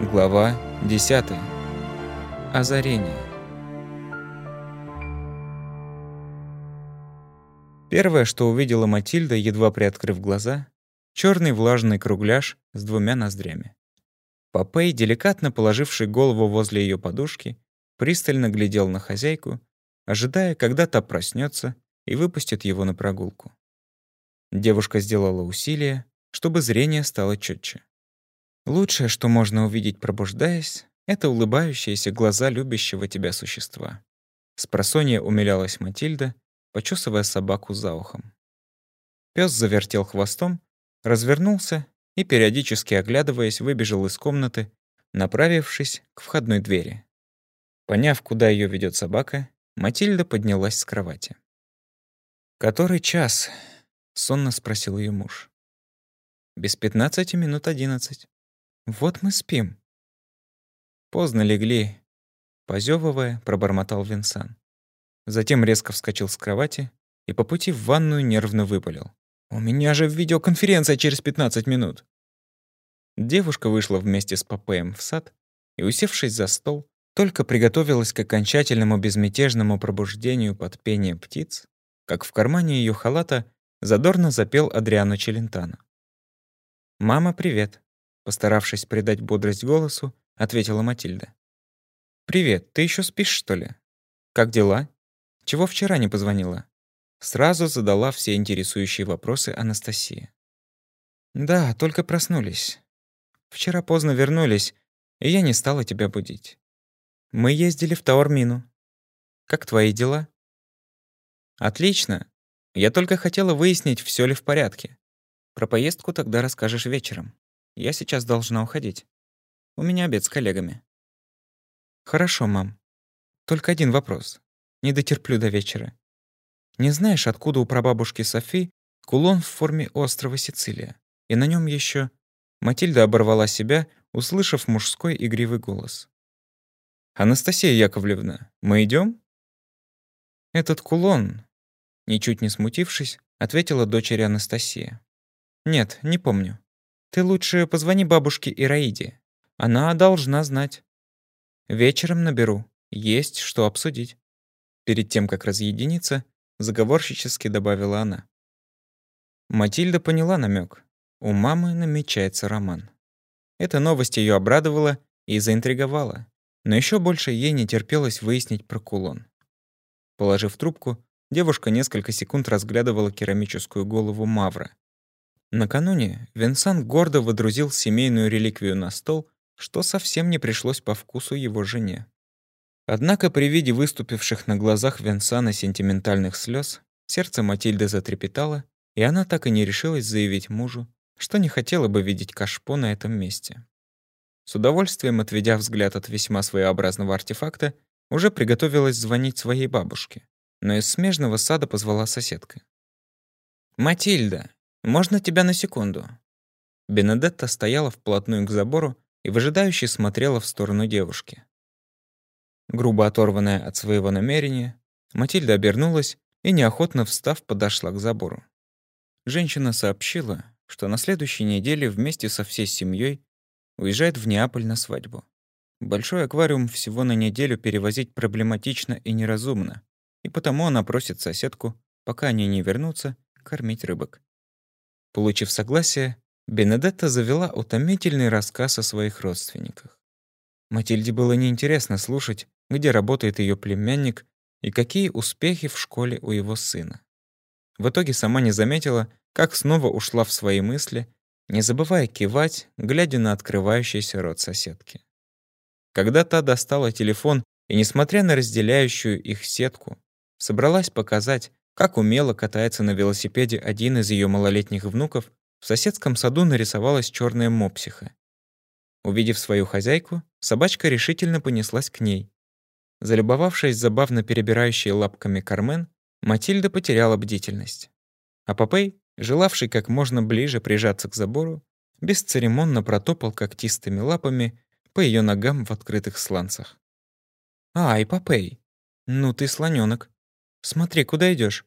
Глава 10. Озарение. Первое, что увидела Матильда, едва приоткрыв глаза, черный влажный кругляш с двумя ноздрями. Попей, деликатно положивший голову возле ее подушки, пристально глядел на хозяйку, ожидая, когда та проснется и выпустит его на прогулку. Девушка сделала усилие, чтобы зрение стало четче. Лучшее, что можно увидеть, пробуждаясь, это улыбающиеся глаза любящего тебя существа. Спросонья умилялась Матильда, почесывая собаку за ухом. Пес завертел хвостом, развернулся и, периодически оглядываясь, выбежал из комнаты, направившись к входной двери. Поняв, куда ее ведет собака, Матильда поднялась с кровати. «Который час?» — сонно спросил ее муж. «Без пятнадцати минут одиннадцать». Вот мы спим. Поздно легли. Позевывая, пробормотал Винсан. Затем резко вскочил с кровати и по пути в ванную нервно выпалил. «У меня же видеоконференция через 15 минут!» Девушка вышла вместе с Попеем в сад и, усевшись за стол, только приготовилась к окончательному безмятежному пробуждению под пение птиц, как в кармане ее халата задорно запел Адриано Челентано. «Мама, привет!» Постаравшись придать бодрость голосу, ответила Матильда. «Привет, ты еще спишь, что ли? Как дела? Чего вчера не позвонила?» Сразу задала все интересующие вопросы Анастасия. «Да, только проснулись. Вчера поздно вернулись, и я не стала тебя будить. Мы ездили в Таормину. Как твои дела?» «Отлично. Я только хотела выяснить, все ли в порядке. Про поездку тогда расскажешь вечером». Я сейчас должна уходить. У меня обед с коллегами. Хорошо, мам. Только один вопрос. Не дотерплю до вечера. Не знаешь, откуда у прабабушки Софи кулон в форме острова Сицилия? И на нем еще Матильда оборвала себя, услышав мужской игривый голос. «Анастасия Яковлевна, мы идем? «Этот кулон...» Ничуть не смутившись, ответила дочери Анастасия. «Нет, не помню. Ты лучше позвони бабушке Ираиде. Она должна знать. Вечером наберу. Есть что обсудить. Перед тем, как разъединиться, заговорщически добавила она. Матильда поняла намек. У мамы намечается роман. Эта новость ее обрадовала и заинтриговала, но еще больше ей не терпелось выяснить про кулон. Положив трубку, девушка несколько секунд разглядывала керамическую голову Мавра, Накануне Винсан гордо водрузил семейную реликвию на стол, что совсем не пришлось по вкусу его жене. Однако при виде выступивших на глазах Винсана сентиментальных слез сердце Матильды затрепетало, и она так и не решилась заявить мужу, что не хотела бы видеть кашпо на этом месте. С удовольствием отведя взгляд от весьма своеобразного артефакта, уже приготовилась звонить своей бабушке, но из смежного сада позвала соседка. «Матильда, можно тебя на секунду?» Бенедетта стояла вплотную к забору и выжидающе смотрела в сторону девушки. Грубо оторванная от своего намерения, Матильда обернулась и, неохотно встав, подошла к забору. Женщина сообщила, что на следующей неделе вместе со всей семьей уезжает в Неаполь на свадьбу. Большой аквариум всего на неделю перевозить проблематично и неразумно, и потому она просит соседку, пока они не вернутся, кормить рыбок. Получив согласие, Бенедетта завела утомительный рассказ о своих родственниках. Матильде было неинтересно слушать, где работает ее племянник и какие успехи в школе у его сына. В итоге сама не заметила, как снова ушла в свои мысли, не забывая кивать, глядя на открывающийся рот соседки. Когда та достала телефон и, несмотря на разделяющую их сетку, собралась показать, как умело катается на велосипеде один из ее малолетних внуков, в соседском саду нарисовалась черная мопсиха. Увидев свою хозяйку, собачка решительно понеслась к ней. Залюбовавшись забавно перебирающей лапками Кармен, Матильда потеряла бдительность. А Попей, желавший как можно ближе прижаться к забору, бесцеремонно протопал когтистыми лапами по ее ногам в открытых сланцах. «Ай, Попей, ну ты слоненок. Смотри, куда идешь?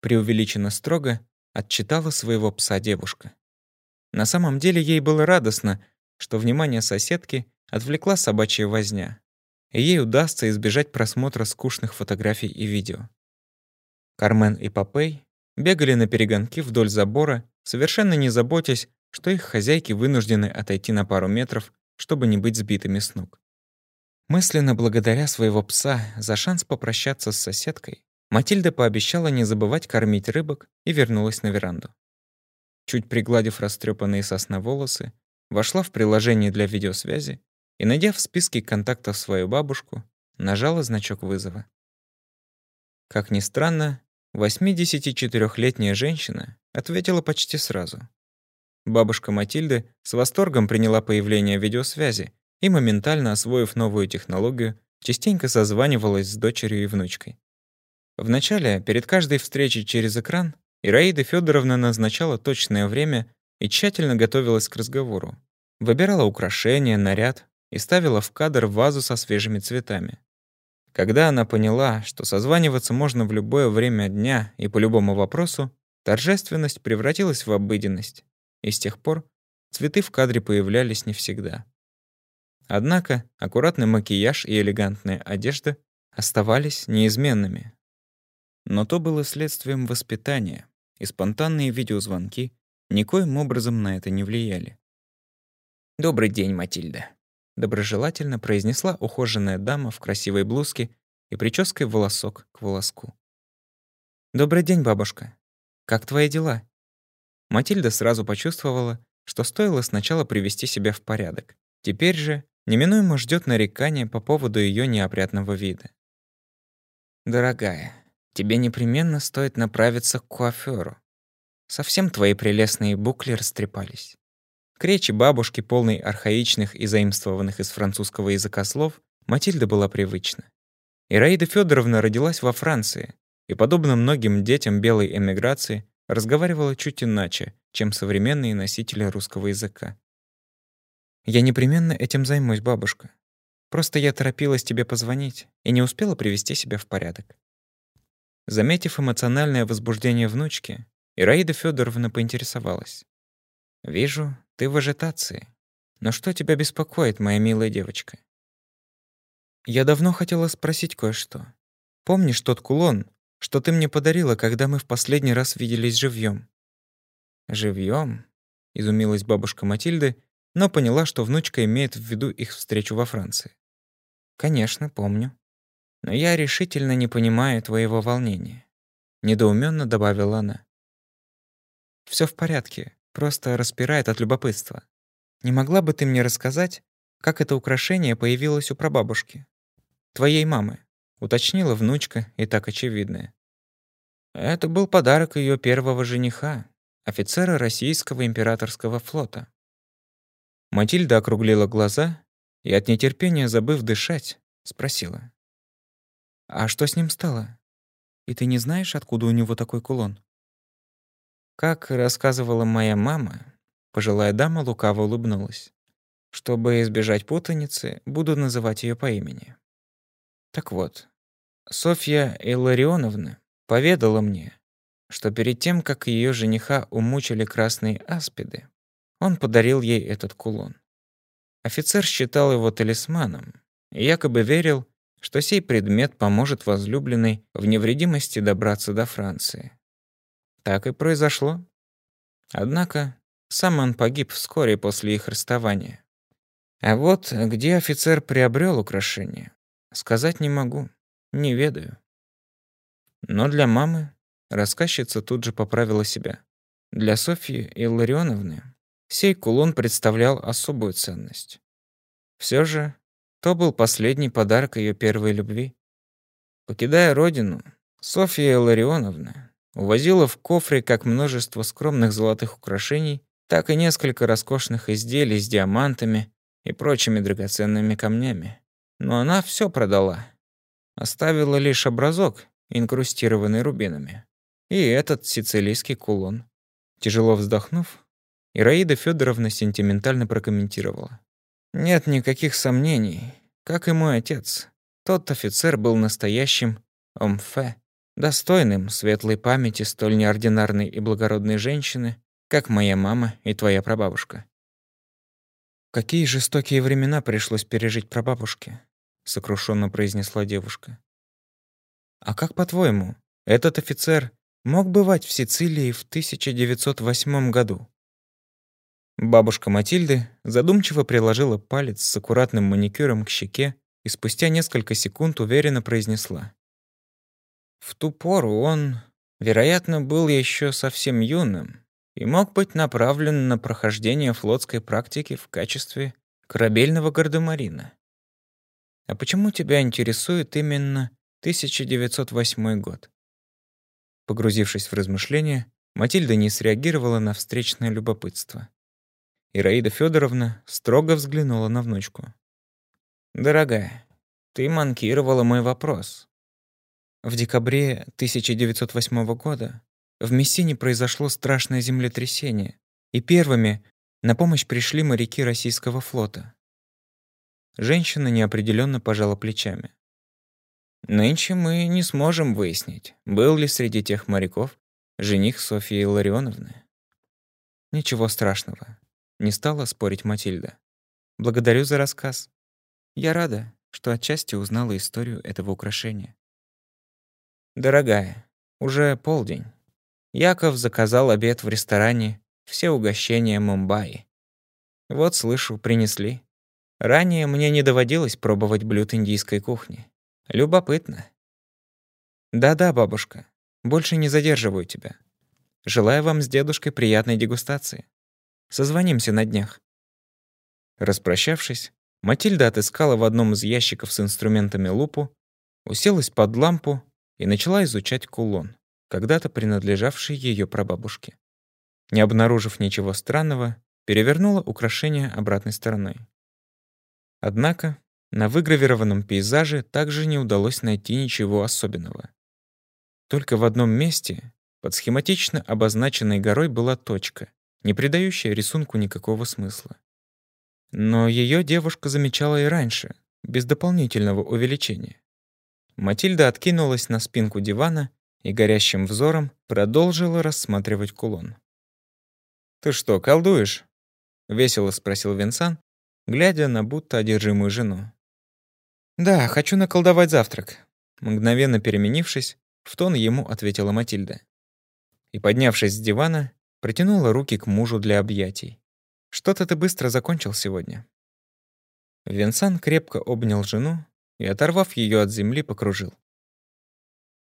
Преувеличенно строго отчитала своего пса девушка. На самом деле ей было радостно, что внимание соседки отвлекла собачья возня, и ей удастся избежать просмотра скучных фотографий и видео. Кармен и Попей бегали на перегонки вдоль забора, совершенно не заботясь, что их хозяйки вынуждены отойти на пару метров, чтобы не быть сбитыми с ног. Мысленно благодаря своего пса за шанс попрощаться с соседкой, Матильда пообещала не забывать кормить рыбок и вернулась на веранду. Чуть пригладив растрепанные сосна волосы, вошла в приложение для видеосвязи и, найдя в списке контактов свою бабушку, нажала значок вызова. Как ни странно, 84-летняя женщина ответила почти сразу. Бабушка Матильды с восторгом приняла появление видеосвязи и, моментально освоив новую технологию, частенько созванивалась с дочерью и внучкой. Вначале, перед каждой встречей через экран, Ираида Федоровна назначала точное время и тщательно готовилась к разговору. Выбирала украшения, наряд и ставила в кадр вазу со свежими цветами. Когда она поняла, что созваниваться можно в любое время дня и по любому вопросу, торжественность превратилась в обыденность, и с тех пор цветы в кадре появлялись не всегда. Однако аккуратный макияж и элегантная одежда оставались неизменными. Но то было следствием воспитания, и спонтанные видеозвонки никоим образом на это не влияли. «Добрый день, Матильда», — доброжелательно произнесла ухоженная дама в красивой блузке и прической волосок к волоску. «Добрый день, бабушка. Как твои дела?» Матильда сразу почувствовала, что стоило сначала привести себя в порядок. Теперь же неминуемо ждет нарекания по поводу ее неопрятного вида. «Дорогая, тебе непременно стоит направиться к куафёру. Совсем твои прелестные букли растрепались. К речи бабушки, полной архаичных и заимствованных из французского языка слов, Матильда была привычна. Ираида Федоровна родилась во Франции и, подобно многим детям белой эмиграции, разговаривала чуть иначе, чем современные носители русского языка. «Я непременно этим займусь, бабушка. Просто я торопилась тебе позвонить и не успела привести себя в порядок. Заметив эмоциональное возбуждение внучки, Ираида Федоровна поинтересовалась. «Вижу, ты в ажитации. Но что тебя беспокоит, моя милая девочка?» «Я давно хотела спросить кое-что. Помнишь тот кулон, что ты мне подарила, когда мы в последний раз виделись живьем? Живьем? изумилась бабушка Матильды, но поняла, что внучка имеет в виду их встречу во Франции. «Конечно, помню. Но я решительно не понимаю твоего волнения», — недоуменно добавила она. Все в порядке, просто распирает от любопытства. Не могла бы ты мне рассказать, как это украшение появилось у прабабушки? Твоей мамы?» — уточнила внучка и так очевидное. Это был подарок ее первого жениха, офицера российского императорского флота. Матильда округлила глаза и от нетерпения, забыв дышать, спросила. «А что с ним стало? И ты не знаешь, откуда у него такой кулон?» Как рассказывала моя мама, пожилая дама лукаво улыбнулась. Чтобы избежать путаницы, буду называть ее по имени. Так вот, Софья Илларионовна поведала мне, что перед тем, как ее жениха умучили красные аспиды, он подарил ей этот кулон. Офицер считал его талисманом и якобы верил, что сей предмет поможет возлюбленной в невредимости добраться до Франции. Так и произошло. Однако сам он погиб вскоре после их расставания. А вот где офицер приобрел украшение, сказать не могу, не ведаю. Но для мамы рассказчица тут же поправила себя. Для Софьи Илларионовны сей кулон представлял особую ценность. Все же то был последний подарок ее первой любви. Покидая родину, Софья Илларионовна увозила в кофре как множество скромных золотых украшений, так и несколько роскошных изделий с диамантами и прочими драгоценными камнями. Но она все продала. Оставила лишь образок, инкрустированный рубинами. И этот сицилийский кулон. Тяжело вздохнув, Ираида Федоровна сентиментально прокомментировала. «Нет никаких сомнений. Как и мой отец, тот офицер был настоящим омфе, достойным светлой памяти столь неординарной и благородной женщины, как моя мама и твоя прабабушка. Какие жестокие времена пришлось пережить прабабушке, сокрушенно произнесла девушка. А как по-твоему, этот офицер мог бывать в Сицилии в 1908 году? Бабушка Матильды задумчиво приложила палец с аккуратным маникюром к щеке и спустя несколько секунд уверенно произнесла. В ту пору он, вероятно, был еще совсем юным и мог быть направлен на прохождение флотской практики в качестве корабельного гардемарина. А почему тебя интересует именно 1908 год? Погрузившись в размышления, Матильда не среагировала на встречное любопытство. Ираида Федоровна строго взглянула на внучку. «Дорогая, ты манкировала мой вопрос. В декабре 1908 года в Мессине произошло страшное землетрясение, и первыми на помощь пришли моряки российского флота. Женщина неопределенно пожала плечами. Нынче мы не сможем выяснить, был ли среди тех моряков жених Софьи Ларионовны. Ничего страшного. Не стала спорить Матильда. Благодарю за рассказ. Я рада, что отчасти узнала историю этого украшения. Дорогая, уже полдень. Яков заказал обед в ресторане «Все угощения Мумбаи». Вот, слышу, принесли. Ранее мне не доводилось пробовать блюд индийской кухни. Любопытно. Да-да, бабушка, больше не задерживаю тебя. Желаю вам с дедушкой приятной дегустации. Созвонимся на днях». Распрощавшись, Матильда отыскала в одном из ящиков с инструментами лупу, уселась под лампу и начала изучать кулон, когда-то принадлежавший ее прабабушке. Не обнаружив ничего странного, перевернула украшение обратной стороной. Однако на выгравированном пейзаже также не удалось найти ничего особенного. Только в одном месте под схематично обозначенной горой была точка, не придающая рисунку никакого смысла. Но ее девушка замечала и раньше, без дополнительного увеличения. Матильда откинулась на спинку дивана и горящим взором продолжила рассматривать кулон. «Ты что, колдуешь?» — весело спросил Винсан, глядя на будто одержимую жену. «Да, хочу наколдовать завтрак», — мгновенно переменившись, в тон ему ответила Матильда. И, поднявшись с дивана, Протянула руки к мужу для объятий. «Что-то ты быстро закончил сегодня». Винсан крепко обнял жену и, оторвав ее от земли, покружил.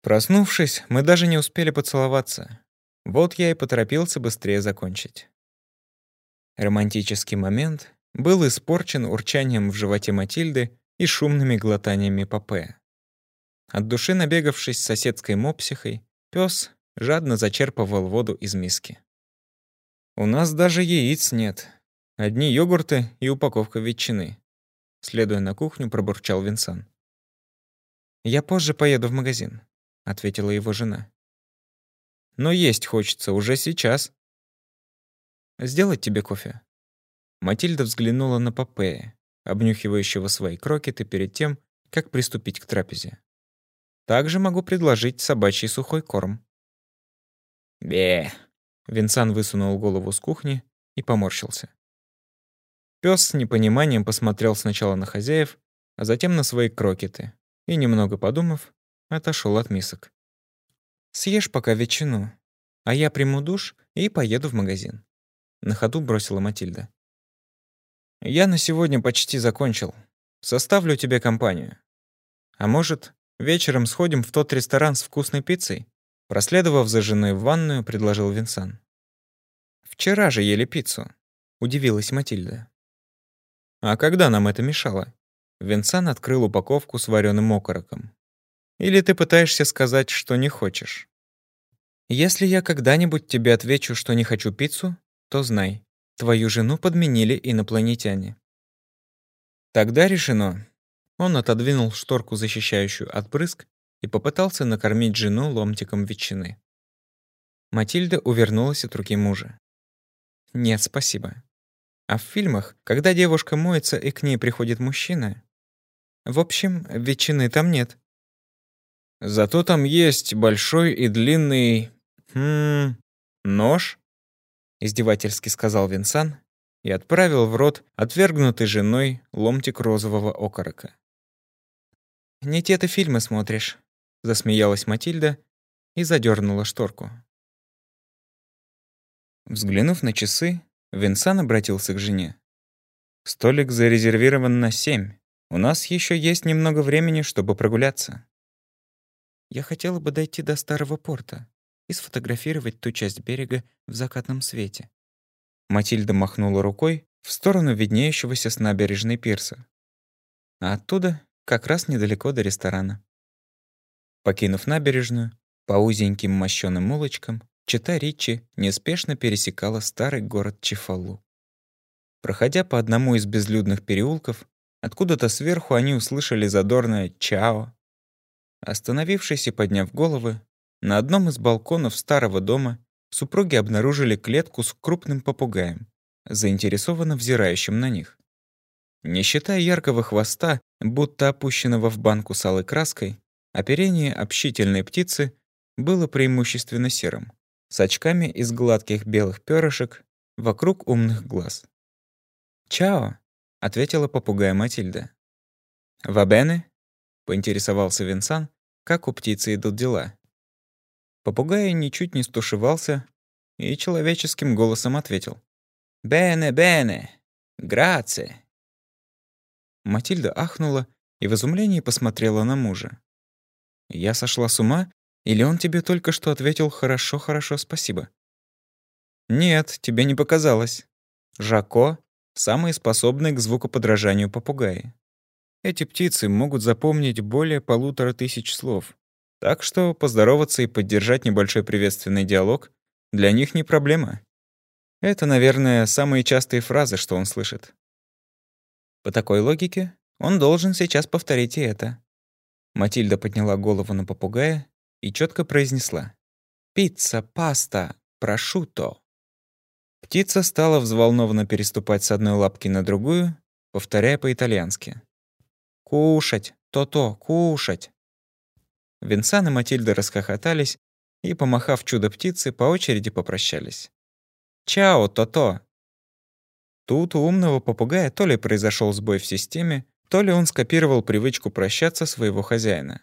Проснувшись, мы даже не успели поцеловаться. Вот я и поторопился быстрее закончить. Романтический момент был испорчен урчанием в животе Матильды и шумными глотаниями Папе. От души набегавшись соседской мопсихой, пес жадно зачерпывал воду из миски. У нас даже яиц нет. Одни йогурты и упаковка ветчины. Следуя на кухню, пробурчал Винсан. «Я позже поеду в магазин», — ответила его жена. «Но есть хочется уже сейчас». «Сделать тебе кофе?» Матильда взглянула на Попея, обнюхивающего свои крокеты перед тем, как приступить к трапезе. «Также могу предложить собачий сухой корм». «Бе!» Винсан высунул голову с кухни и поморщился. Пёс с непониманием посмотрел сначала на хозяев, а затем на свои крокеты и, немного подумав, отошел от мисок. «Съешь пока ветчину, а я приму душ и поеду в магазин», — на ходу бросила Матильда. «Я на сегодня почти закончил. Составлю тебе компанию. А может, вечером сходим в тот ресторан с вкусной пиццей?» Проследовав за женой в ванную, предложил Винсан. «Вчера же ели пиццу», — удивилась Матильда. «А когда нам это мешало?» Винсан открыл упаковку с вареным окороком. «Или ты пытаешься сказать, что не хочешь?» «Если я когда-нибудь тебе отвечу, что не хочу пиццу, то знай, твою жену подменили инопланетяне». «Тогда решено». Он отодвинул шторку, защищающую от брызг, и попытался накормить жену ломтиком ветчины. Матильда увернулась от руки мужа. «Нет, спасибо». А в фильмах, когда девушка моется и к ней приходит мужчина... В общем, ветчины там нет. Зато там есть большой и длинный... Хм... Нож? Издевательски сказал Винсан и отправил в рот отвергнутый женой ломтик розового окорока. «Не те ты фильмы смотришь», — засмеялась Матильда и задернула шторку. Взглянув на часы, Винсан обратился к жене. «Столик зарезервирован на семь. У нас еще есть немного времени, чтобы прогуляться». «Я хотела бы дойти до старого порта и сфотографировать ту часть берега в закатном свете». Матильда махнула рукой в сторону виднеющегося с набережной пирса. А оттуда как раз недалеко до ресторана. Покинув набережную, по узеньким мощёным улочкам, Чита Ричи неспешно пересекала старый город Чефалу. Проходя по одному из безлюдных переулков, откуда-то сверху они услышали задорное «Чао». Остановившись и подняв головы, на одном из балконов старого дома супруги обнаружили клетку с крупным попугаем, заинтересованно взирающим на них. Не считая яркого хвоста, будто опущенного в банку с алой краской, оперение общительной птицы было преимущественно серым с очками из гладких белых перышек вокруг умных глаз. «Чао», — ответила попугая Матильда. «Вабене?» — поинтересовался Винсан, как у птицы идут дела. Попугай ничуть не стушевался и человеческим голосом ответил. «Бене, бене! Грация!» Матильда ахнула и в изумлении посмотрела на мужа. «Я сошла с ума или он тебе только что ответил «хорошо, хорошо, спасибо»?» «Нет, тебе не показалось. Жако — самый способный к звукоподражанию попугаи. Эти птицы могут запомнить более полутора тысяч слов, так что поздороваться и поддержать небольшой приветственный диалог для них не проблема. Это, наверное, самые частые фразы, что он слышит. По такой логике он должен сейчас повторить и это. Матильда подняла голову на попугая и четко произнесла «Пицца, паста, прошутто». Птица стала взволнованно переступать с одной лапки на другую, повторяя по-итальянски. «Кушать, то-то, кушать!» Винсан и Матильда расхохотались и, помахав чудо птицы, по очереди попрощались. «Чао, то-то!» Тут у умного попугая то ли произошел сбой в системе, то ли он скопировал привычку прощаться своего хозяина.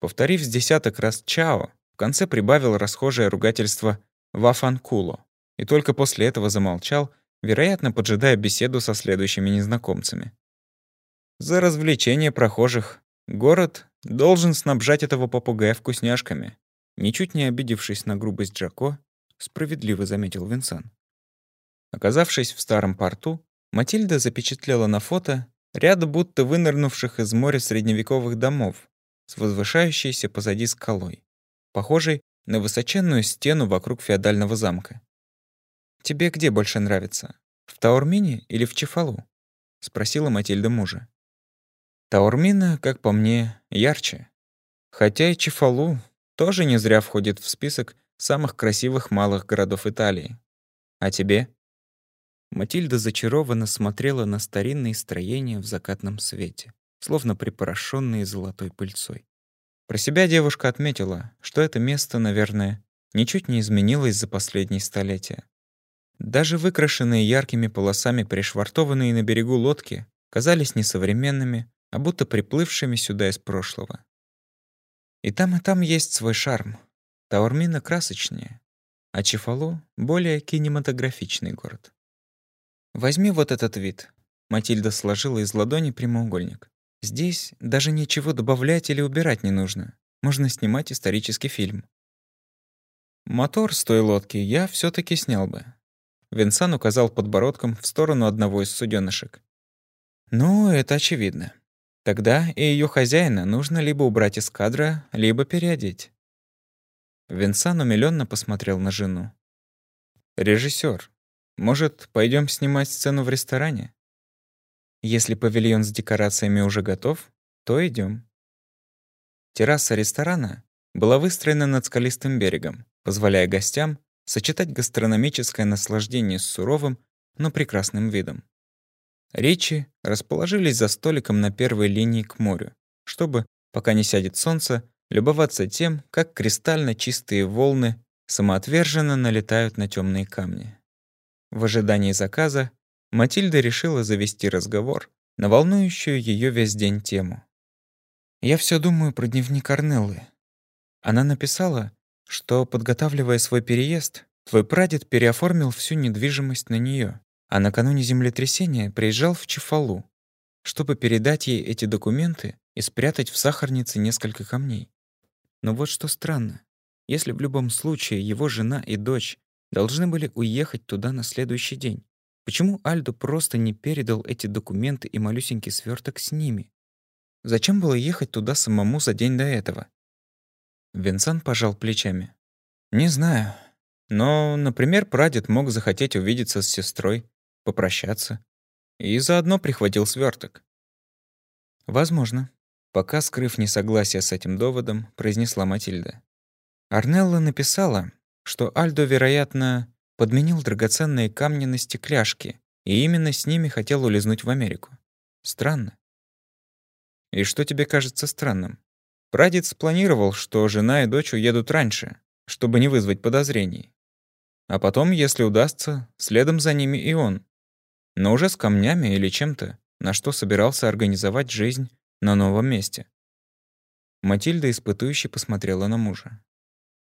Повторив с десяток раз «чао», в конце прибавил расхожее ругательство «вафанкуло» и только после этого замолчал, вероятно, поджидая беседу со следующими незнакомцами. За развлечение прохожих город должен снабжать этого попугая вкусняшками. Ничуть не обидевшись на грубость Джако, справедливо заметил Винсан. Оказавшись в старом порту, Матильда запечатлела на фото ряд будто вынырнувших из моря средневековых домов, с возвышающейся позади скалой, похожей на высоченную стену вокруг феодального замка. «Тебе где больше нравится? В Таурмине или в Чефалу?» — спросила Матильда мужа. Таурмина, как по мне, ярче. Хотя и Чефалу тоже не зря входит в список самых красивых малых городов Италии. А тебе? Матильда зачарованно смотрела на старинные строения в закатном свете словно припорошенные золотой пыльцой. Про себя девушка отметила, что это место, наверное, ничуть не изменилось за последние столетия. Даже выкрашенные яркими полосами пришвартованные на берегу лодки казались не современными, а будто приплывшими сюда из прошлого. И там, и там есть свой шарм. Таурмина красочнее, а Чефалу — более кинематографичный город. «Возьми вот этот вид». Матильда сложила из ладони прямоугольник. Здесь даже ничего добавлять или убирать не нужно. Можно снимать исторический фильм. Мотор с той лодки я все таки снял бы. Винсан указал подбородком в сторону одного из суденышек. Ну, это очевидно. Тогда и ее хозяина нужно либо убрать из кадра, либо переодеть. Винсан умилённо посмотрел на жену. Режиссер, может, пойдем снимать сцену в ресторане? Если павильон с декорациями уже готов, то идем. Терраса ресторана была выстроена над скалистым берегом, позволяя гостям сочетать гастрономическое наслаждение с суровым, но прекрасным видом. Речи расположились за столиком на первой линии к морю, чтобы, пока не сядет солнце, любоваться тем, как кристально чистые волны самоотверженно налетают на темные камни. В ожидании заказа Матильда решила завести разговор на волнующую ее весь день тему. «Я все думаю про дневник Арнеллы. Она написала, что, подготавливая свой переезд, твой прадед переоформил всю недвижимость на нее, а накануне землетрясения приезжал в Чефалу, чтобы передать ей эти документы и спрятать в сахарнице несколько камней. Но вот что странно. Если в любом случае его жена и дочь должны были уехать туда на следующий день, почему Альдо просто не передал эти документы и малюсенький сверток с ними? Зачем было ехать туда самому за день до этого? Винсан пожал плечами. «Не знаю. Но, например, прадед мог захотеть увидеться с сестрой, попрощаться. И заодно прихватил сверток. «Возможно», — пока скрыв несогласие с этим доводом, произнесла Матильда. Арнелла написала, что Альдо, вероятно, подменил драгоценные камни на стекляшки и именно с ними хотел улизнуть в Америку. Странно. И что тебе кажется странным? Прадед спланировал, что жена и дочь уедут раньше, чтобы не вызвать подозрений. А потом, если удастся, следом за ними и он. Но уже с камнями или чем-то, на что собирался организовать жизнь на новом месте. Матильда испытующе посмотрела на мужа.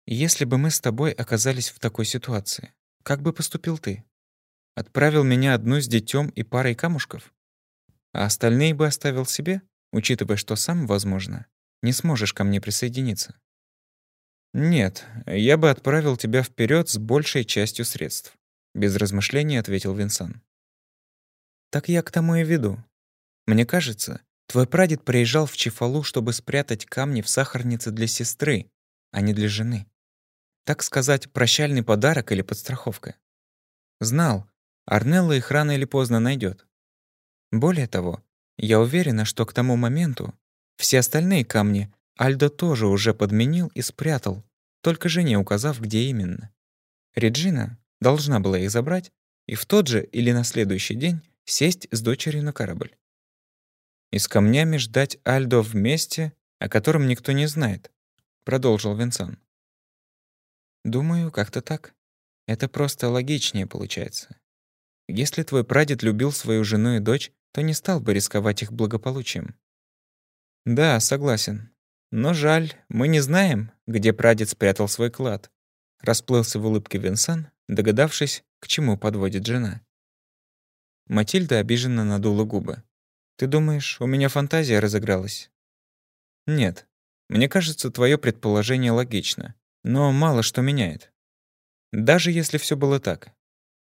«Если бы мы с тобой оказались в такой ситуации, как бы поступил ты? Отправил меня одну с детем и парой камушков? А остальные бы оставил себе, учитывая, что сам, возможно, не сможешь ко мне присоединиться. Нет, я бы отправил тебя вперед с большей частью средств, без размышлений ответил Винсан. Так я к тому и веду. Мне кажется, твой прадед приезжал в Чефалу, чтобы спрятать камни в сахарнице для сестры, а не для жены. Так сказать, прощальный подарок или подстраховка. Знал, Арнелла их рано или поздно найдет. Более того, я уверена, что к тому моменту все остальные камни Альдо тоже уже подменил и спрятал, только жене указав, где именно. Реджина должна была их забрать и в тот же или на следующий день сесть с дочерью на корабль. И с камнями ждать Альдо в месте, о котором никто не знает, продолжил Винсан. Думаю, как-то так. Это просто логичнее получается. Если твой прадед любил свою жену и дочь, то не стал бы рисковать их благополучием. Да, согласен. Но жаль, мы не знаем, где прадед спрятал свой клад. Расплылся в улыбке Винсан, догадавшись, к чему подводит жена. Матильда обиженно надула губы. «Ты думаешь, у меня фантазия разыгралась?» «Нет. Мне кажется, твое предположение логично, но мало что меняет. Даже если все было так.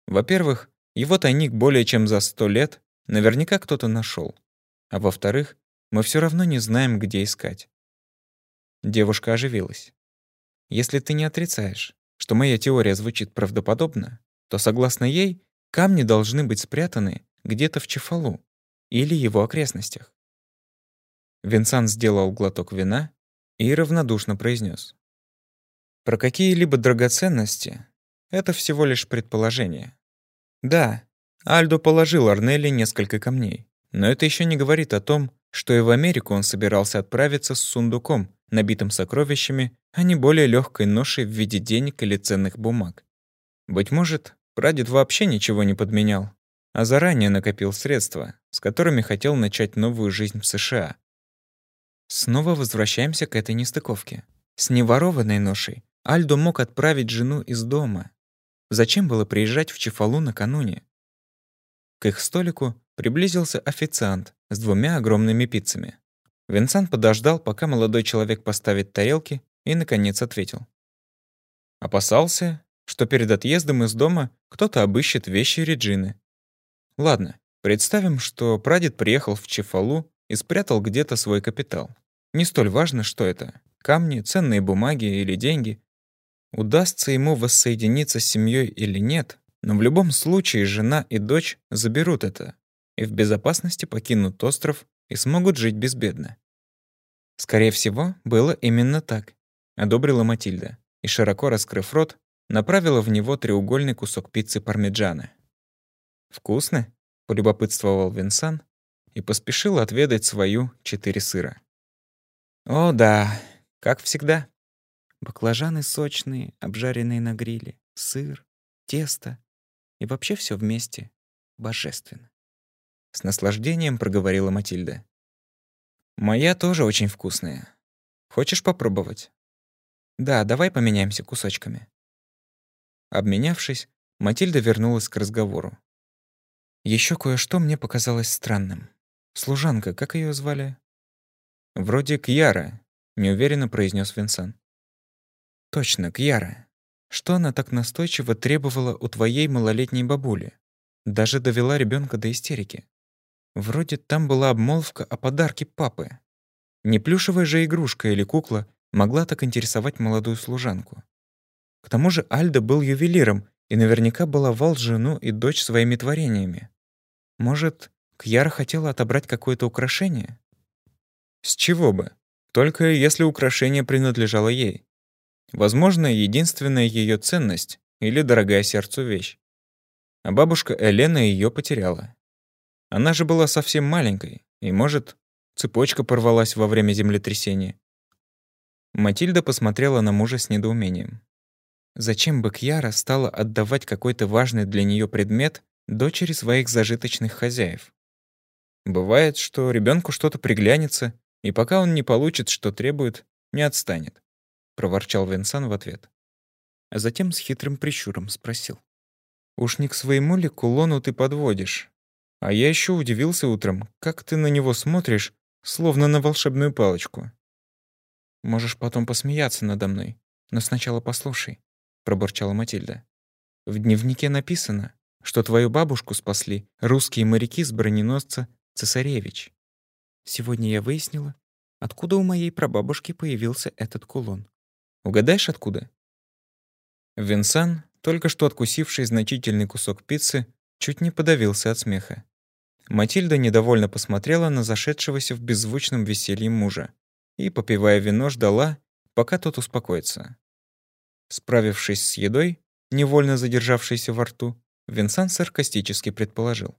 Во-первых, его тайник более чем за сто лет наверняка кто-то нашел. А во-вторых, мы все равно не знаем, где искать. Девушка оживилась. Если ты не отрицаешь, что моя теория звучит правдоподобно, то, согласно ей, камни должны быть спрятаны где-то в Чефалу или его окрестностях. Винсан сделал глоток вина и равнодушно произнес: Про какие-либо драгоценности это всего лишь предположение. Да, Альдо положил Арнелли несколько камней, но это еще не говорит о том, что и в Америку он собирался отправиться с сундуком, набитым сокровищами, а не более легкой ношей в виде денег или ценных бумаг. Быть может, прадед вообще ничего не подменял, а заранее накопил средства, с которыми хотел начать новую жизнь в США. Снова возвращаемся к этой нестыковке. С неворованной ношей Альдо мог отправить жену из дома. Зачем было приезжать в Чефалу накануне? К их столику приблизился официант с двумя огромными пиццами. Винсан подождал, пока молодой человек поставит тарелки, и, наконец, ответил. Опасался, что перед отъездом из дома кто-то обыщет вещи Реджины. Ладно, представим, что прадед приехал в Чефалу и спрятал где-то свой капитал. Не столь важно, что это — камни, ценные бумаги или деньги. Удастся ему воссоединиться с семьей или нет, но в любом случае жена и дочь заберут это и в безопасности покинут остров и смогут жить безбедно. Скорее всего, было именно так, одобрила Матильда и, широко раскрыв рот, направила в него треугольный кусок пиццы пармиджана. «Вкусно?» — полюбопытствовал Винсан и поспешил отведать свою четыре сыра. «О, да, как всегда. Баклажаны сочные, обжаренные на гриле, сыр, тесто и вообще все вместе. божественно. С наслаждением проговорила Матильда. Моя тоже очень вкусная. Хочешь попробовать? Да, давай поменяемся кусочками. Обменявшись, Матильда вернулась к разговору. Еще кое-что мне показалось странным. Служанка, как ее звали? Вроде Кьяра, неуверенно произнес Винсан. Точно, Кьяра. Что она так настойчиво требовала у твоей малолетней бабули? Даже довела ребенка до истерики. Вроде там была обмолвка о подарке папы. Не плюшевая же игрушка или кукла могла так интересовать молодую служанку. К тому же Альда был ювелиром и наверняка баловал жену и дочь своими творениями. Может, Кьяра хотела отобрать какое-то украшение? С чего бы? Только если украшение принадлежало ей. Возможно, единственная ее ценность или дорогая сердцу вещь. А бабушка Елена ее потеряла. Она же была совсем маленькой, и, может, цепочка порвалась во время землетрясения. Матильда посмотрела на мужа с недоумением. Зачем бы Кьяра стала отдавать какой-то важный для нее предмет дочери своих зажиточных хозяев? Бывает, что ребенку что-то приглянется, и пока он не получит, что требует, не отстанет, проворчал Винсан в ответ. А затем с хитрым прищуром спросил: "Уж не к своему ли кулону ты подводишь? А я еще удивился утром, как ты на него смотришь, словно на волшебную палочку. Можешь потом посмеяться надо мной, но сначала послушай, пробурчала Матильда. В дневнике написано, что твою бабушку спасли русские моряки с броненосца Цесаревич. Сегодня я выяснила, откуда у моей прабабушки появился этот кулон. Угадаешь, откуда? Винсан, только что откусивший значительный кусок пиццы, чуть не подавился от смеха. Матильда недовольно посмотрела на зашедшегося в беззвучном веселье мужа и, попивая вино, ждала, пока тот успокоится. Справившись с едой, невольно задержавшейся во рту, Винсан саркастически предположил.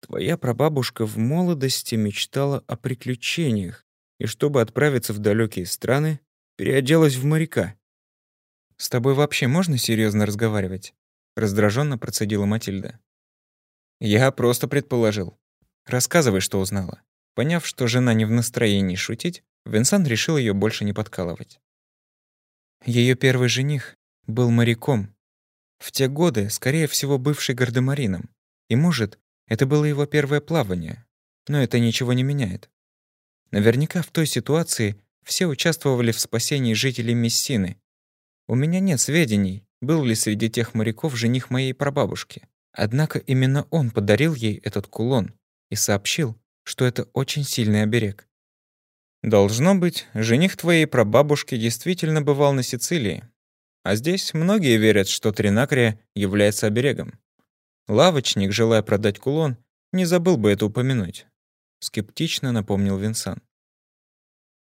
«Твоя прабабушка в молодости мечтала о приключениях, и чтобы отправиться в далекие страны, переоделась в моряка». «С тобой вообще можно серьезно разговаривать?» раздраженно процедила Матильда. Я просто предположил. Рассказывай, что узнала. Поняв, что жена не в настроении шутить, Винсан решил ее больше не подкалывать. Ее первый жених был моряком. В те годы, скорее всего, бывший гардемарином. И, может, это было его первое плавание. Но это ничего не меняет. Наверняка в той ситуации все участвовали в спасении жителей Мессины. У меня нет сведений, был ли среди тех моряков жених моей прабабушки. Однако именно он подарил ей этот кулон и сообщил, что это очень сильный оберег. Должно быть, жених твоей прабабушки действительно бывал на Сицилии. А здесь многие верят, что Тринакрия является оберегом. Лавочник, желая продать кулон, не забыл бы это упомянуть. Скептично напомнил Винсан.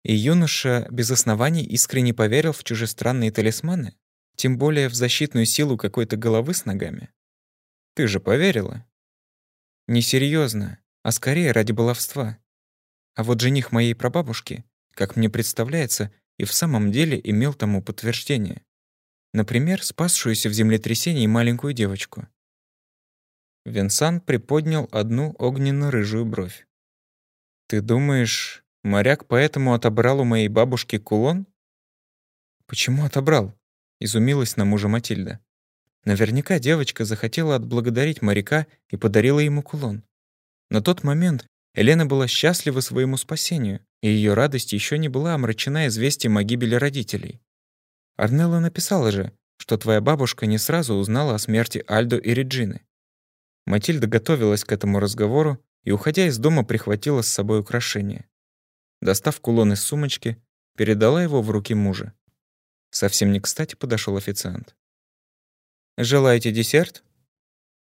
И юноша без оснований искренне поверил в чужестранные талисманы, тем более в защитную силу какой-то головы с ногами. Ты же поверила? Несерьезно, а скорее ради баловства. А вот жених моей прабабушки, как мне представляется, и в самом деле имел тому подтверждение. Например, спасшуюся в землетрясении маленькую девочку. Винсан приподнял одну огненно-рыжую бровь. «Ты думаешь, моряк поэтому отобрал у моей бабушки кулон?» «Почему отобрал?» — изумилась на мужа Матильда. Наверняка девочка захотела отблагодарить моряка и подарила ему кулон. На тот момент Елена была счастлива своему спасению, и ее радость еще не была омрачена известием о гибели родителей. Арнелла написала же, что твоя бабушка не сразу узнала о смерти Альдо и Реджины. Матильда готовилась к этому разговору и, уходя из дома, прихватила с собой украшение. Достав кулон из сумочки, передала его в руки мужа. Совсем не кстати подошел официант. Желаете десерт?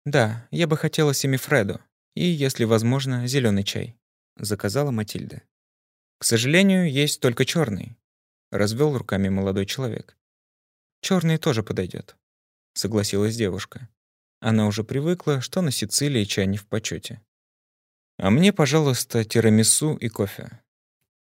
Да, я бы хотела семифредо и, если возможно, зеленый чай, заказала Матильда. К сожалению, есть только черный, развел руками молодой человек. Черный тоже подойдет, согласилась девушка. Она уже привыкла, что на Сицилии чай не в почете. А мне, пожалуйста, тирамису и кофе,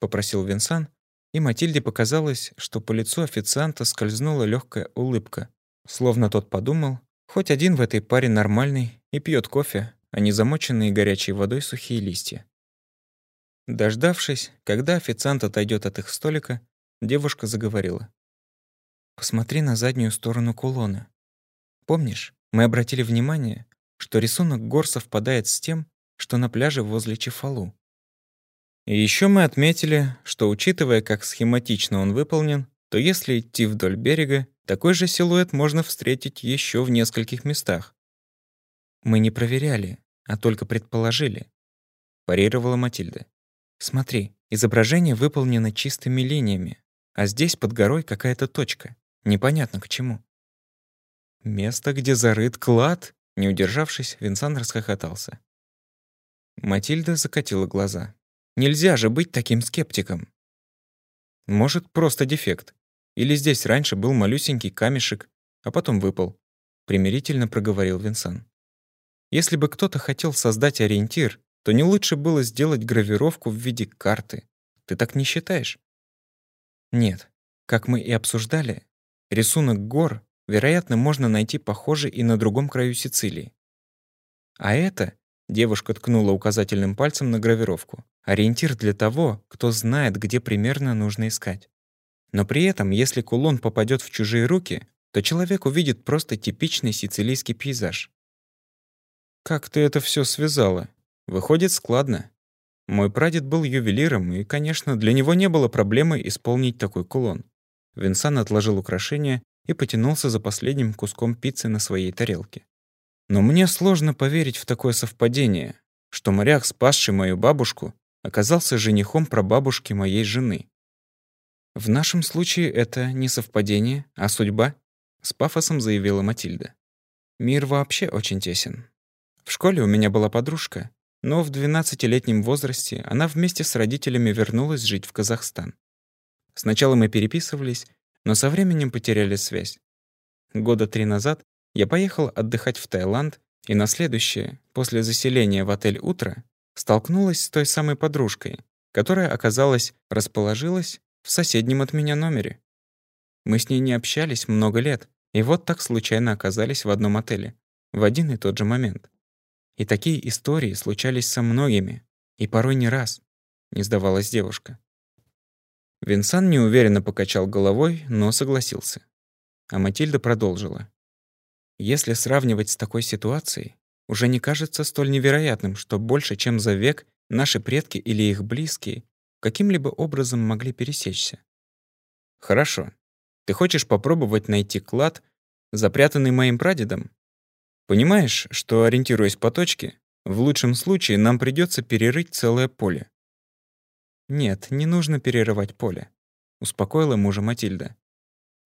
попросил Винсан, и Матильде показалось, что по лицу официанта скользнула легкая улыбка, Словно тот подумал, хоть один в этой паре нормальный и пьет кофе, а не замоченные горячей водой сухие листья. Дождавшись, когда официант отойдет от их столика, девушка заговорила. «Посмотри на заднюю сторону кулона. Помнишь, мы обратили внимание, что рисунок гор совпадает с тем, что на пляже возле Чефалу. И еще мы отметили, что учитывая, как схематично он выполнен, то если идти вдоль берега, такой же силуэт можно встретить еще в нескольких местах. Мы не проверяли, а только предположили, парировала Матильда. Смотри, изображение выполнено чистыми линиями, а здесь под горой какая-то точка. Непонятно к чему. Место, где зарыт клад? Не удержавшись, Винсан расхохотался. Матильда закатила глаза. Нельзя же быть таким скептиком. Может, просто дефект. Или здесь раньше был малюсенький камешек, а потом выпал. Примирительно проговорил Винсан. Если бы кто-то хотел создать ориентир, то не лучше было сделать гравировку в виде карты. Ты так не считаешь? Нет. Как мы и обсуждали, рисунок гор, вероятно, можно найти похожий и на другом краю Сицилии. А это Девушка ткнула указательным пальцем на гравировку. Ориентир для того, кто знает, где примерно нужно искать. Но при этом, если кулон попадет в чужие руки, то человек увидит просто типичный сицилийский пейзаж. Как ты это все связала? Выходит складно. Мой прадед был ювелиром, и, конечно, для него не было проблемы исполнить такой кулон. Винсан отложил украшение и потянулся за последним куском пиццы на своей тарелке. Но мне сложно поверить в такое совпадение, что моряк, спасший мою бабушку, оказался женихом прабабушки моей жены. В нашем случае это не совпадение, а судьба, с пафосом заявила Матильда. Мир вообще очень тесен. В школе у меня была подружка, но в 12-летнем возрасте она вместе с родителями вернулась жить в Казахстан. Сначала мы переписывались, но со временем потеряли связь. Года три назад я поехал отдыхать в Таиланд, и на следующее, после заселения в отель «Утро», столкнулась с той самой подружкой, которая, оказалось, расположилась в соседнем от меня номере. Мы с ней не общались много лет, и вот так случайно оказались в одном отеле, в один и тот же момент. И такие истории случались со многими, и порой не раз, не сдавалась девушка. Винсан неуверенно покачал головой, но согласился. А Матильда продолжила. Если сравнивать с такой ситуацией, уже не кажется столь невероятным, что больше, чем за век, наши предки или их близкие каким-либо образом могли пересечься. Хорошо. Ты хочешь попробовать найти клад, запрятанный моим прадедом? Понимаешь, что, ориентируясь по точке, в лучшем случае нам придется перерыть целое поле. Нет, не нужно перерывать поле, успокоила мужа Матильда.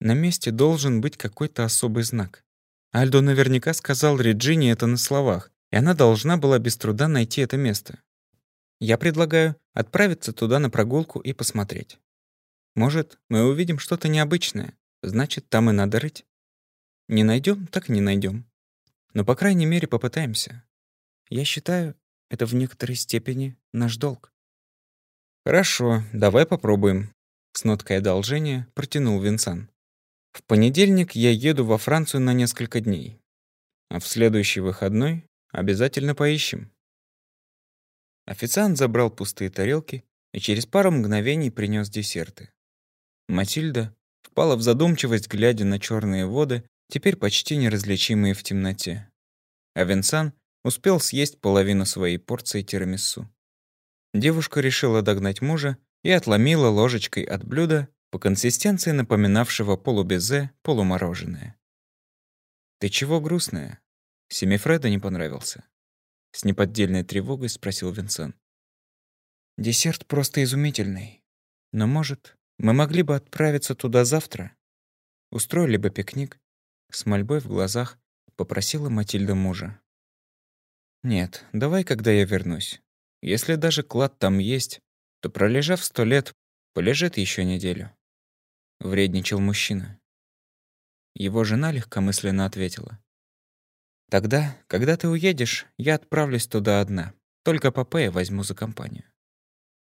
На месте должен быть какой-то особый знак. Альдо наверняка сказал Реджине это на словах, и она должна была без труда найти это место. Я предлагаю отправиться туда на прогулку и посмотреть. Может, мы увидим что-то необычное, значит, там и надо рыть. Не найдем, так не найдем. Но, по крайней мере, попытаемся. Я считаю, это в некоторой степени наш долг. Хорошо, давай попробуем. С ноткой одолжения протянул Винсан. В понедельник я еду во Францию на несколько дней. А в следующий выходной обязательно поищем. Официант забрал пустые тарелки и через пару мгновений принес десерты. Матильда впала в задумчивость, глядя на черные воды, теперь почти неразличимые в темноте. А Винсан успел съесть половину своей порции тирамису. Девушка решила догнать мужа и отломила ложечкой от блюда по консистенции напоминавшего полубезе, полумороженое. «Ты чего грустная?» Семифреда не понравился. С неподдельной тревогой спросил Винсент. «Десерт просто изумительный. Но, может, мы могли бы отправиться туда завтра? Устроили бы пикник?» С мольбой в глазах попросила Матильда мужа. «Нет, давай, когда я вернусь. Если даже клад там есть, то, пролежав сто лет, полежит еще неделю». Вредничал мужчина. Его жена легкомысленно ответила. «Тогда, когда ты уедешь, я отправлюсь туда одна. Только Попея возьму за компанию.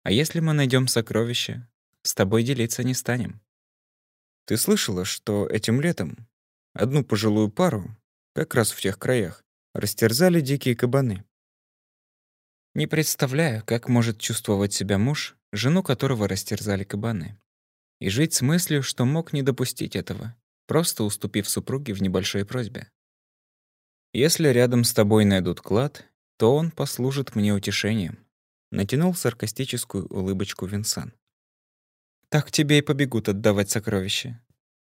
А если мы найдем сокровища, с тобой делиться не станем». «Ты слышала, что этим летом одну пожилую пару, как раз в тех краях, растерзали дикие кабаны?» Не представляю, как может чувствовать себя муж, жену которого растерзали кабаны. И жить с мыслью, что мог не допустить этого, просто уступив супруге в небольшой просьбе. Если рядом с тобой найдут клад, то он послужит мне утешением. Натянул саркастическую улыбочку Винсан. Так тебе и побегут отдавать сокровища.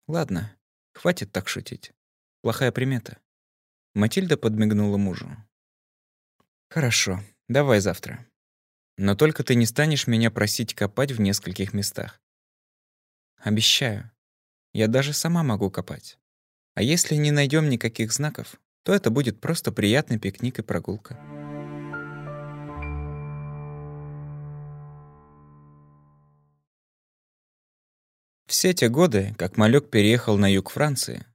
Ладно, хватит так шутить. Плохая примета. Матильда подмигнула мужу. Хорошо, давай завтра. Но только ты не станешь меня просить копать в нескольких местах. Обещаю. Я даже сама могу копать. А если не найдем никаких знаков, то это будет просто приятный пикник и прогулка. Все те годы, как Малек переехал на юг Франции,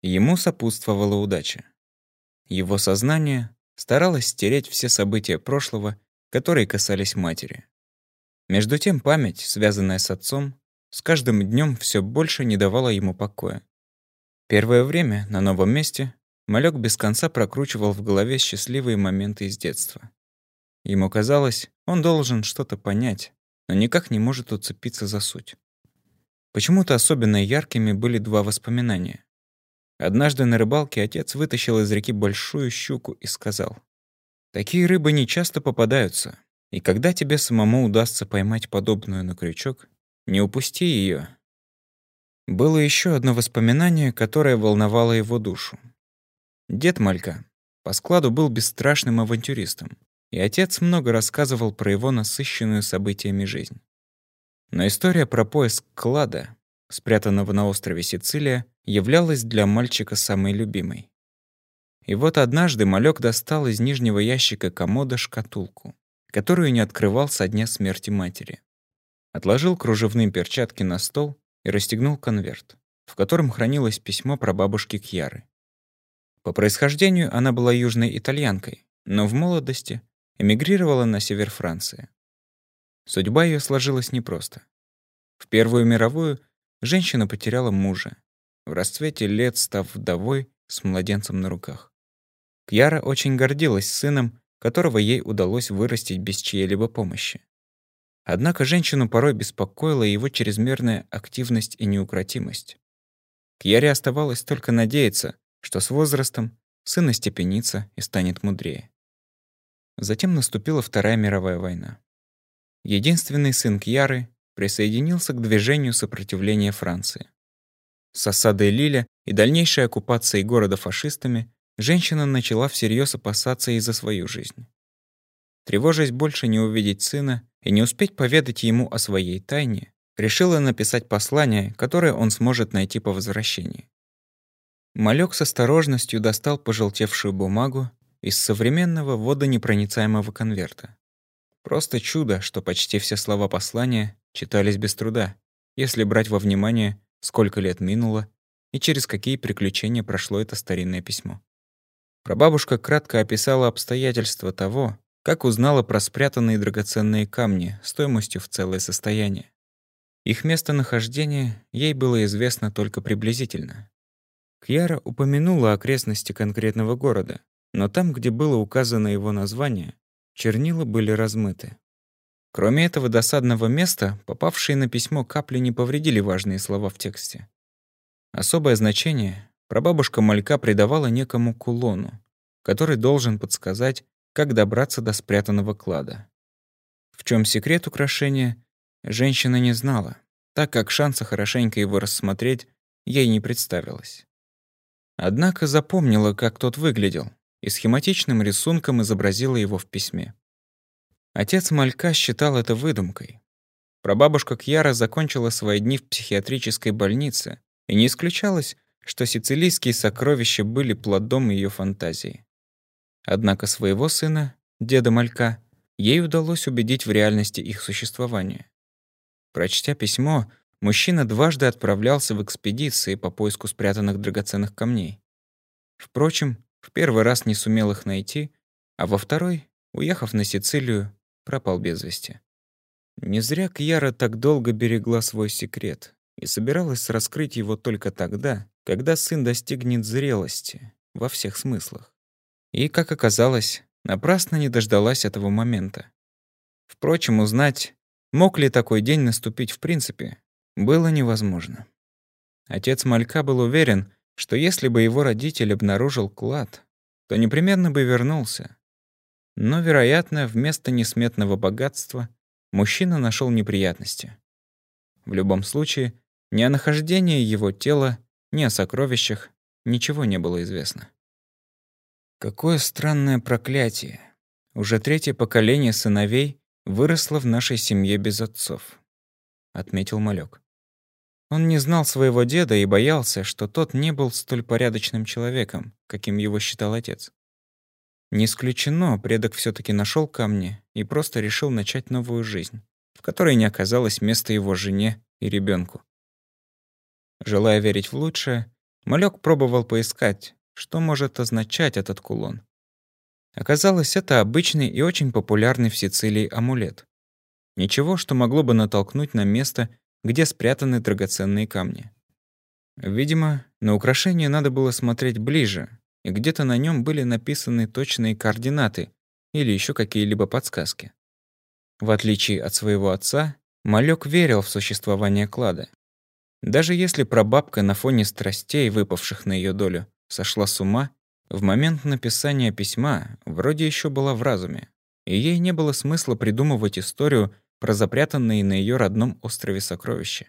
ему сопутствовала удача. Его сознание старалось стереть все события прошлого, которые касались матери. Между тем память, связанная с отцом, с каждым днем все больше не давала ему покоя. Первое время на новом месте Малек без конца прокручивал в голове счастливые моменты из детства. Ему казалось, он должен что-то понять, но никак не может уцепиться за суть. Почему-то особенно яркими были два воспоминания. Однажды на рыбалке отец вытащил из реки большую щуку и сказал, «Такие рыбы не часто попадаются, и когда тебе самому удастся поймать подобную на крючок, не упусти ее. Было еще одно воспоминание, которое волновало его душу. Дед Малька по складу был бесстрашным авантюристом, и отец много рассказывал про его насыщенную событиями жизнь. Но история про поиск клада, спрятанного на острове Сицилия, являлась для мальчика самой любимой. И вот однажды малек достал из нижнего ящика комода шкатулку, которую не открывал со дня смерти матери. Отложил кружевные перчатки на стол и расстегнул конверт, в котором хранилось письмо про бабушки Кьяры. По происхождению она была южной итальянкой, но в молодости эмигрировала на север Франции. Судьба ее сложилась непросто. В Первую мировую женщина потеряла мужа, в расцвете лет став вдовой с младенцем на руках. Кьяра очень гордилась сыном, которого ей удалось вырастить без чьей-либо помощи. Однако женщину порой беспокоила его чрезмерная активность и неукротимость. Кьяре оставалось только надеяться, что с возрастом сын остепенится и станет мудрее. Затем наступила Вторая мировая война. Единственный сын Кьяры присоединился к движению сопротивления Франции. С осадой Лиля и дальнейшей оккупацией города фашистами женщина начала всерьез опасаться и за свою жизнь. Тревожась больше не увидеть сына и не успеть поведать ему о своей тайне, решила написать послание, которое он сможет найти по возвращении. Малек с осторожностью достал пожелтевшую бумагу из современного водонепроницаемого конверта. Просто чудо, что почти все слова послания читались без труда, если брать во внимание, сколько лет минуло и через какие приключения прошло это старинное письмо. Прабабушка кратко описала обстоятельства того, как узнала про спрятанные драгоценные камни стоимостью в целое состояние. Их местонахождение ей было известно только приблизительно. Кьяра упомянула окрестности конкретного города, но там, где было указано его название, Чернила были размыты. Кроме этого досадного места, попавшие на письмо капли не повредили важные слова в тексте. Особое значение прабабушка Малька придавала некому кулону, который должен подсказать, как добраться до спрятанного клада. В чем секрет украшения, женщина не знала, так как шанса хорошенько его рассмотреть ей не представилось. Однако запомнила, как тот выглядел, и схематичным рисунком изобразила его в письме. Отец Малька считал это выдумкой. Прабабушка Кьяра закончила свои дни в психиатрической больнице, и не исключалось, что сицилийские сокровища были плодом ее фантазии. Однако своего сына, деда Малька, ей удалось убедить в реальности их существования. Прочтя письмо, мужчина дважды отправлялся в экспедиции по поиску спрятанных драгоценных камней. Впрочем, в первый раз не сумел их найти, а во второй, уехав на Сицилию, пропал без вести. Не зря Кьяра так долго берегла свой секрет и собиралась раскрыть его только тогда, когда сын достигнет зрелости во всех смыслах. И, как оказалось, напрасно не дождалась этого момента. Впрочем, узнать, мог ли такой день наступить в принципе, было невозможно. Отец Малька был уверен, что если бы его родитель обнаружил клад, то непременно бы вернулся. Но, вероятно, вместо несметного богатства мужчина нашел неприятности. В любом случае, ни о нахождении его тела, ни о сокровищах ничего не было известно. Какое странное проклятие. Уже третье поколение сыновей выросло в нашей семье без отцов, отметил Малек. Он не знал своего деда и боялся, что тот не был столь порядочным человеком, каким его считал отец. Не исключено, предок все таки нашел камни и просто решил начать новую жизнь, в которой не оказалось места его жене и ребенку. Желая верить в лучшее, Малек пробовал поискать, что может означать этот кулон. Оказалось, это обычный и очень популярный в Сицилии амулет. Ничего, что могло бы натолкнуть на место, где спрятаны драгоценные камни. Видимо, на украшение надо было смотреть ближе, и где-то на нем были написаны точные координаты или еще какие-либо подсказки. В отличие от своего отца, Малек верил в существование клада. Даже если прабабка на фоне страстей, выпавших на ее долю, сошла с ума, в момент написания письма вроде еще была в разуме, и ей не было смысла придумывать историю про запрятанные на ее родном острове сокровища.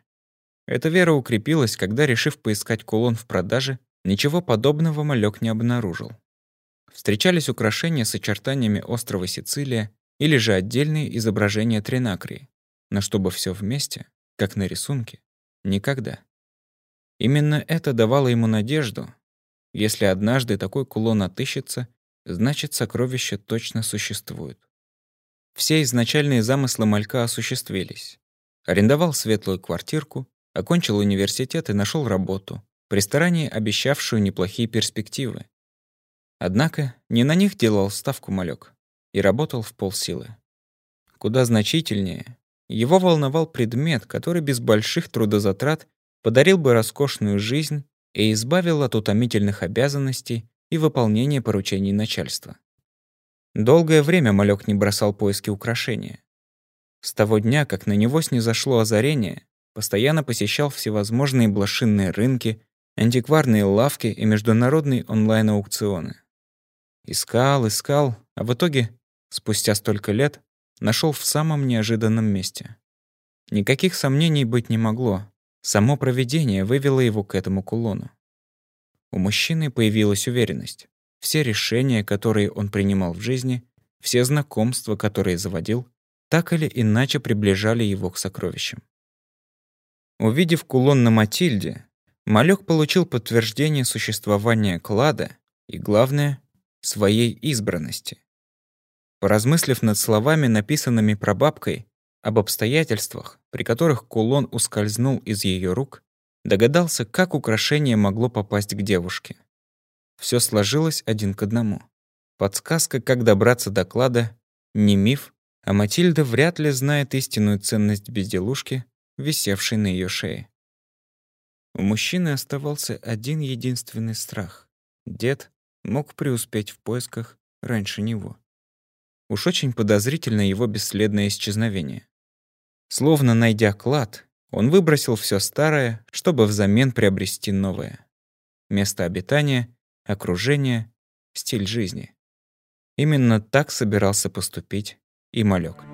Эта вера укрепилась, когда, решив поискать кулон в продаже, ничего подобного малек не обнаружил. Встречались украшения с очертаниями острова Сицилия или же отдельные изображения Тринакрии, но чтобы все вместе, как на рисунке, никогда. Именно это давало ему надежду. Если однажды такой кулон отыщется, значит, сокровище точно существует. Все изначальные замыслы Малька осуществились. Арендовал светлую квартирку, окончил университет и нашел работу, в ресторане, обещавшую неплохие перспективы. Однако не на них делал ставку Малек и работал в полсилы. Куда значительнее, его волновал предмет, который без больших трудозатрат подарил бы роскошную жизнь и избавил от утомительных обязанностей и выполнения поручений начальства. Долгое время малек не бросал поиски украшения. С того дня, как на него снизошло озарение, постоянно посещал всевозможные блошинные рынки, антикварные лавки и международные онлайн-аукционы. Искал, искал, а в итоге, спустя столько лет, нашел в самом неожиданном месте. Никаких сомнений быть не могло. Само провидение вывело его к этому кулону. У мужчины появилась уверенность. Все решения, которые он принимал в жизни, все знакомства, которые заводил, так или иначе приближали его к сокровищам. Увидев кулон на Матильде, Малек получил подтверждение существования клада и, главное, своей избранности. Поразмыслив над словами, написанными прабабкой, об обстоятельствах, при которых кулон ускользнул из ее рук, догадался, как украшение могло попасть к девушке. Все сложилось один к одному. Подсказка, как добраться до клада, не миф, а Матильда вряд ли знает истинную ценность безделушки, висевшей на ее шее. У мужчины оставался один единственный страх. Дед мог преуспеть в поисках раньше него. Уж очень подозрительно его бесследное исчезновение. Словно найдя клад, он выбросил все старое, чтобы взамен приобрести новое. Место обитания окружение, стиль жизни. Именно так собирался поступить и Малек.